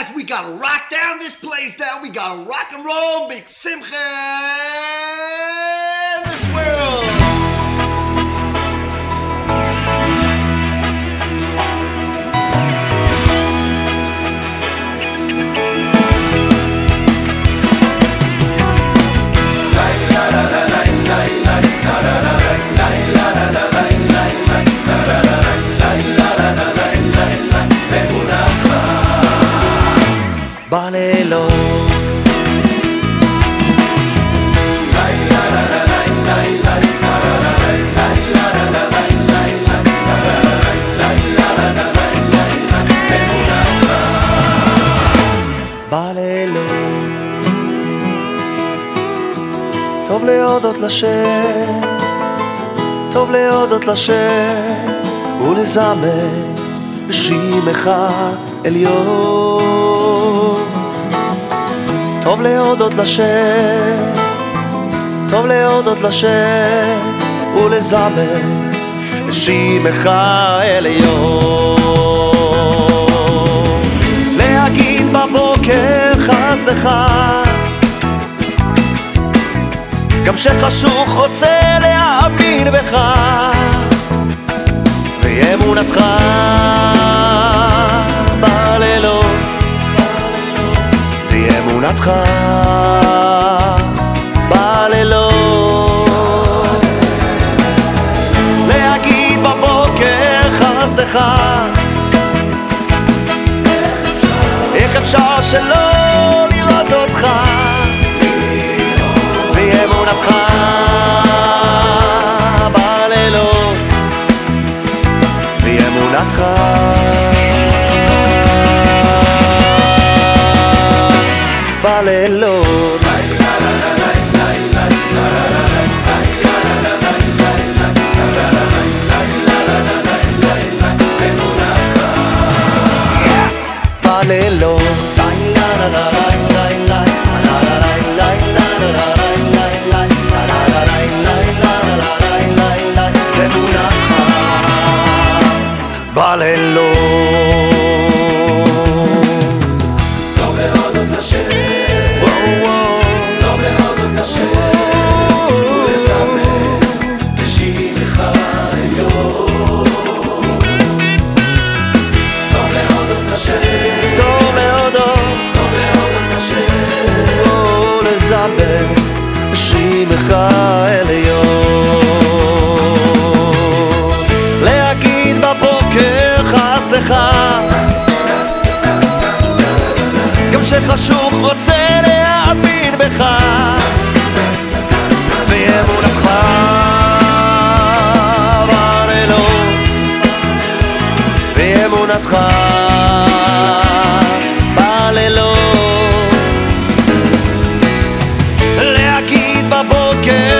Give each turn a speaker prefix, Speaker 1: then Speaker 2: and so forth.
Speaker 1: guys, we gotta rock down this place down. We gotta rock and roll, big simcha this world.
Speaker 2: טוב להודות לשם, טוב להודות לשם ולזמר שמך עליון. להודות לשם, טוב להודות לשם ולזמר שמך עליון. להגיד בבוקר חסדך גם שחשוך רוצה להאמין בך ואמונתך ואמונתך בלילות. להגיד בבוקר חסדך איך אפשר שלא לראות אותך ואמונתך בלילות ואמונתך בלילות לזמר שמך עליון להגיד בבוקר חסדך גם שחשוך רוצה להאמין בך ואמונתך להגיד